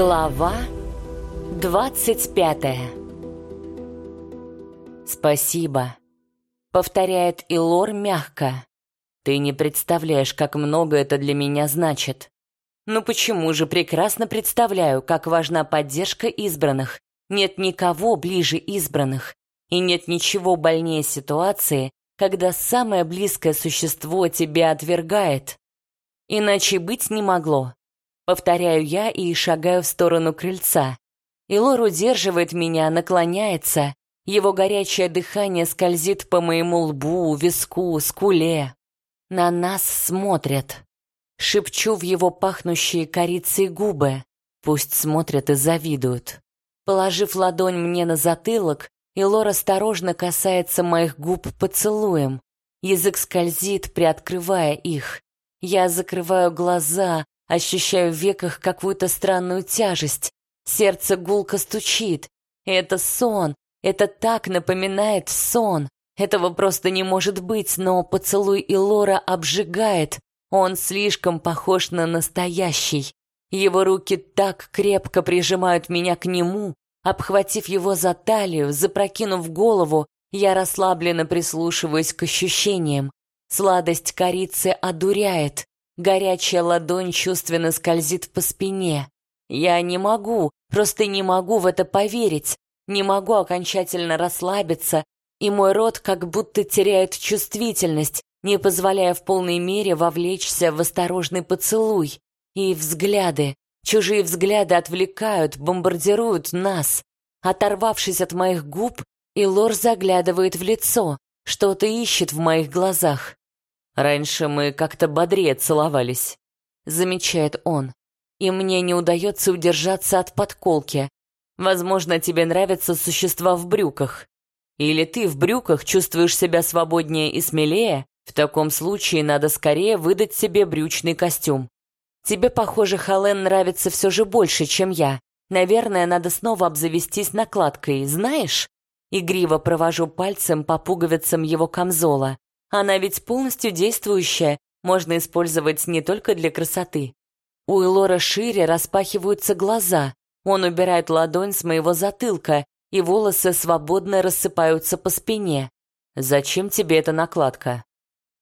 Глава двадцать пятая «Спасибо», — повторяет Илор мягко. «Ты не представляешь, как много это для меня значит». «Ну почему же прекрасно представляю, как важна поддержка избранных. Нет никого ближе избранных. И нет ничего больнее ситуации, когда самое близкое существо тебя отвергает. Иначе быть не могло. Повторяю я и шагаю в сторону крыльца. Илор удерживает меня, наклоняется. Его горячее дыхание скользит по моему лбу, виску, скуле. На нас смотрят. Шепчу в его пахнущие корицей губы. Пусть смотрят и завидуют. Положив ладонь мне на затылок, Илор осторожно касается моих губ поцелуем. Язык скользит, приоткрывая их. Я закрываю глаза, ощущаю в веках какую-то странную тяжесть. Сердце гулко стучит. Это сон. Это так напоминает сон. Этого просто не может быть, но поцелуй Илора обжигает. Он слишком похож на настоящий. Его руки так крепко прижимают меня к нему, обхватив его за талию, запрокинув голову, я расслабленно прислушиваюсь к ощущениям. Сладость корицы одуряет. Горячая ладонь чувственно скользит по спине. Я не могу, просто не могу в это поверить. Не могу окончательно расслабиться, и мой рот как будто теряет чувствительность, не позволяя в полной мере вовлечься в осторожный поцелуй. И взгляды, чужие взгляды отвлекают, бомбардируют нас. Оторвавшись от моих губ, Илор заглядывает в лицо, что-то ищет в моих глазах. Раньше мы как-то бодрее целовались, замечает он. И мне не удается удержаться от подколки. Возможно, тебе нравятся существа в брюках. Или ты в брюках чувствуешь себя свободнее и смелее? В таком случае надо скорее выдать себе брючный костюм. Тебе, похоже, Холлен нравится все же больше, чем я. Наверное, надо снова обзавестись накладкой, знаешь? Игриво провожу пальцем по пуговицам его камзола. Она ведь полностью действующая, можно использовать не только для красоты. У Элора шире распахиваются глаза. Он убирает ладонь с моего затылка, и волосы свободно рассыпаются по спине. «Зачем тебе эта накладка?»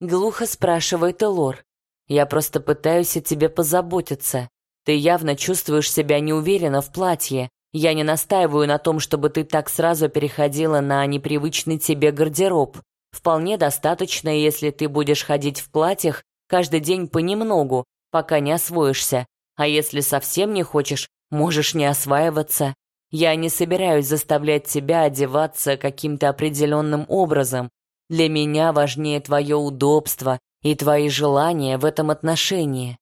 Глухо спрашивает Элор. «Я просто пытаюсь о тебе позаботиться. Ты явно чувствуешь себя неуверенно в платье. Я не настаиваю на том, чтобы ты так сразу переходила на непривычный тебе гардероб. Вполне достаточно, если ты будешь ходить в платьях каждый день понемногу, пока не освоишься. А если совсем не хочешь, можешь не осваиваться. Я не собираюсь заставлять тебя одеваться каким-то определенным образом. Для меня важнее твое удобство и твои желания в этом отношении.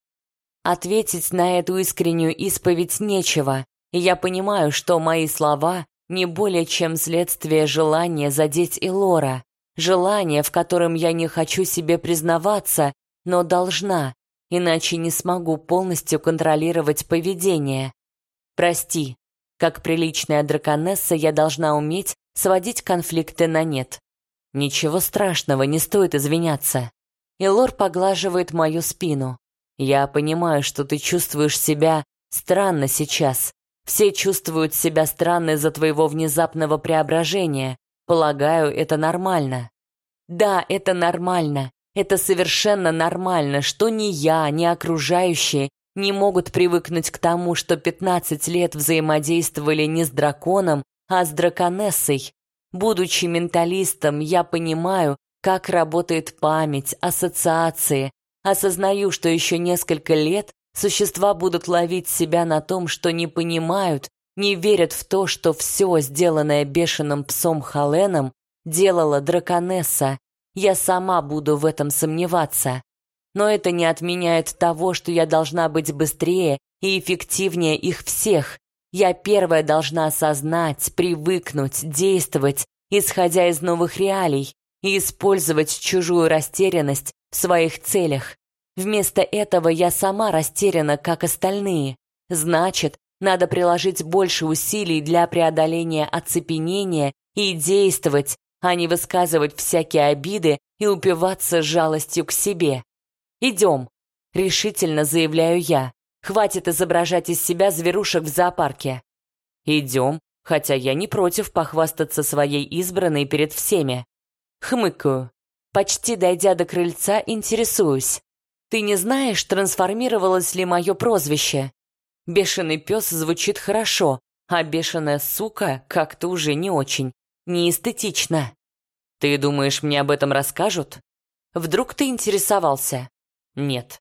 Ответить на эту искреннюю исповедь нечего, и я понимаю, что мои слова не более чем следствие желания задеть Илора. Желание, в котором я не хочу себе признаваться, но должна, иначе не смогу полностью контролировать поведение. Прости, как приличная драконесса я должна уметь сводить конфликты на нет. Ничего страшного, не стоит извиняться. Илор поглаживает мою спину. Я понимаю, что ты чувствуешь себя странно сейчас. Все чувствуют себя странно из-за твоего внезапного преображения. Полагаю, это нормально. Да, это нормально. Это совершенно нормально, что ни я, ни окружающие не могут привыкнуть к тому, что 15 лет взаимодействовали не с драконом, а с драконессой. Будучи менталистом, я понимаю, как работает память, ассоциации. Осознаю, что еще несколько лет существа будут ловить себя на том, что не понимают, не верят в то, что все, сделанное бешеным псом Халеном, делала драконесса. Я сама буду в этом сомневаться. Но это не отменяет того, что я должна быть быстрее и эффективнее их всех. Я первая должна осознать, привыкнуть, действовать, исходя из новых реалий, и использовать чужую растерянность в своих целях. Вместо этого я сама растеряна, как остальные. Значит, надо приложить больше усилий для преодоления оцепенения и действовать, а не высказывать всякие обиды и упиваться жалостью к себе. «Идем», — решительно заявляю я. Хватит изображать из себя зверушек в зоопарке. Идем, хотя я не против похвастаться своей избранной перед всеми. Хмыкаю. Почти дойдя до крыльца, интересуюсь. Ты не знаешь, трансформировалось ли мое прозвище? Бешеный пес звучит хорошо, а бешеная сука как-то уже не очень. Неэстетично. Ты думаешь, мне об этом расскажут? Вдруг ты интересовался? Нет.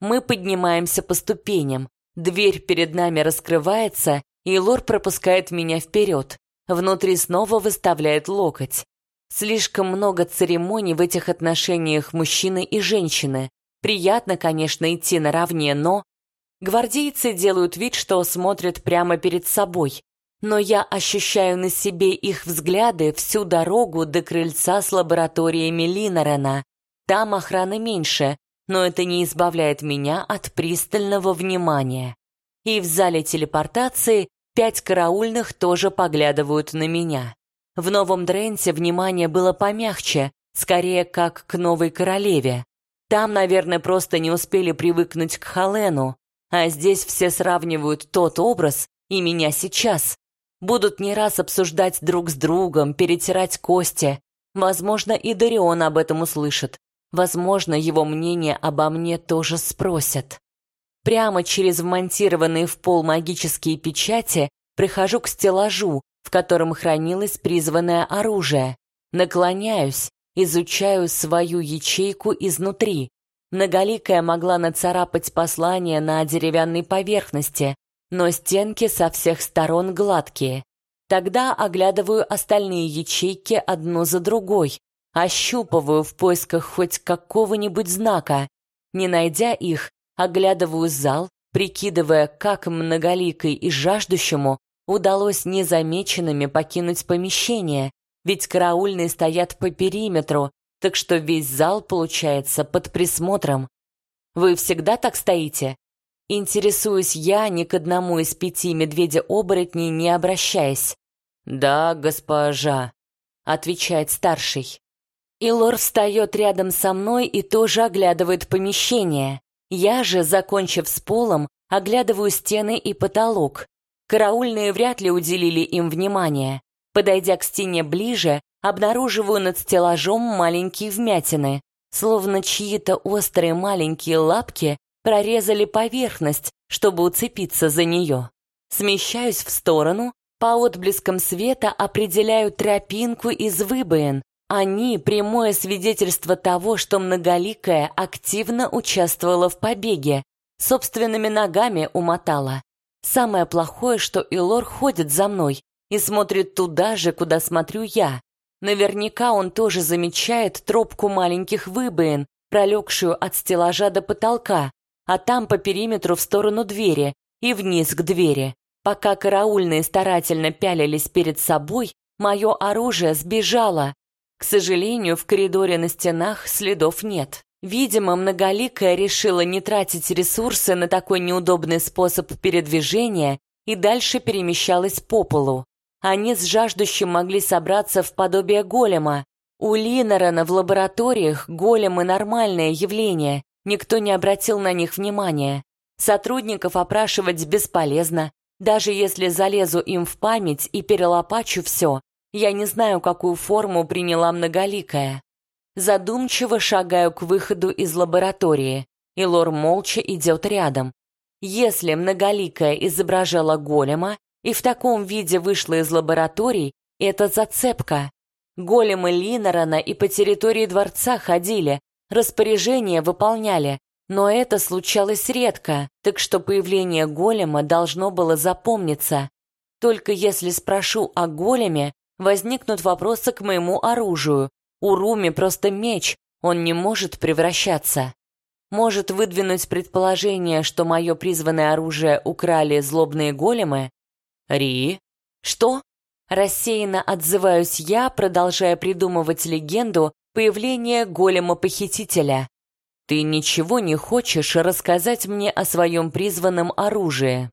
Мы поднимаемся по ступеням. Дверь перед нами раскрывается, и Лор пропускает меня вперед. Внутри снова выставляет локоть. Слишком много церемоний в этих отношениях мужчины и женщины. Приятно, конечно, идти наравне, но... Гвардейцы делают вид, что смотрят прямо перед собой. Но я ощущаю на себе их взгляды всю дорогу до крыльца с лабораториями Линорена. Там охраны меньше, но это не избавляет меня от пристального внимания. И в зале телепортации пять караульных тоже поглядывают на меня. В Новом Дренте внимание было помягче, скорее как к новой королеве. Там, наверное, просто не успели привыкнуть к Халену, а здесь все сравнивают тот образ и меня сейчас. Будут не раз обсуждать друг с другом, перетирать кости. Возможно, и Дарион об этом услышит. Возможно, его мнение обо мне тоже спросят. Прямо через вмонтированные в пол магические печати прихожу к стеллажу, в котором хранилось призванное оружие. Наклоняюсь, изучаю свою ячейку изнутри. Многоликая могла нацарапать послание на деревянной поверхности, но стенки со всех сторон гладкие. Тогда оглядываю остальные ячейки одну за другой, ощупываю в поисках хоть какого-нибудь знака. Не найдя их, оглядываю зал, прикидывая, как многоликой и жаждущему удалось незамеченными покинуть помещение, ведь караульные стоят по периметру, так что весь зал получается под присмотром. Вы всегда так стоите? Интересуюсь я ни к одному из пяти медведя-оборотней не обращаясь. «Да, госпожа», — отвечает старший. Илор встает рядом со мной и тоже оглядывает помещение. Я же, закончив с полом, оглядываю стены и потолок. Караульные вряд ли уделили им внимание. Подойдя к стене ближе, обнаруживаю над стеллажом маленькие вмятины, словно чьи-то острые маленькие лапки прорезали поверхность, чтобы уцепиться за нее. Смещаюсь в сторону, по отблескам света определяю тропинку из выбоин. Они — прямое свидетельство того, что Многоликая активно участвовала в побеге, собственными ногами умотала. Самое плохое, что Илор ходит за мной и смотрит туда же, куда смотрю я. Наверняка он тоже замечает тропку маленьких выбоин, пролегшую от стеллажа до потолка, а там по периметру в сторону двери и вниз к двери. Пока караульные старательно пялились перед собой, мое оружие сбежало. К сожалению, в коридоре на стенах следов нет. Видимо, многоликая решила не тратить ресурсы на такой неудобный способ передвижения и дальше перемещалась по полу. Они с жаждущим могли собраться в подобие голема. У Линорена в лабораториях големы – нормальное явление, никто не обратил на них внимания. Сотрудников опрашивать бесполезно, даже если залезу им в память и перелопачу все, я не знаю, какую форму приняла многоликая. Задумчиво шагаю к выходу из лаборатории, и Лор молча идет рядом. Если многоликая изображала голема и в таком виде вышла из лабораторий, это зацепка. Големы Линорана и по территории дворца ходили, распоряжения выполняли, но это случалось редко, так что появление голема должно было запомниться. Только если спрошу о големе, возникнут вопросы к моему оружию, у Руми просто меч, он не может превращаться. Может выдвинуть предположение, что мое призванное оружие украли злобные големы? Ри? Что? Рассеянно отзываюсь я, продолжая придумывать легенду появления голема-похитителя. Ты ничего не хочешь рассказать мне о своем призванном оружии?